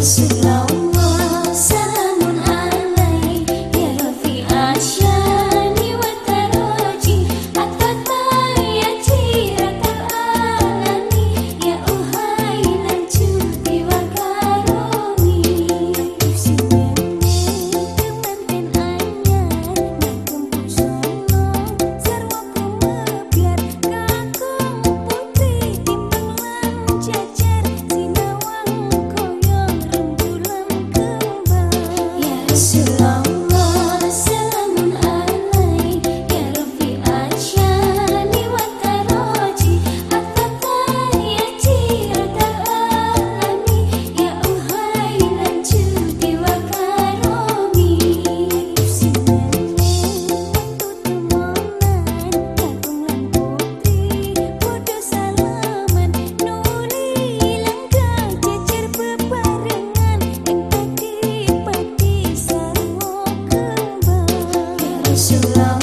see. miss you. you love.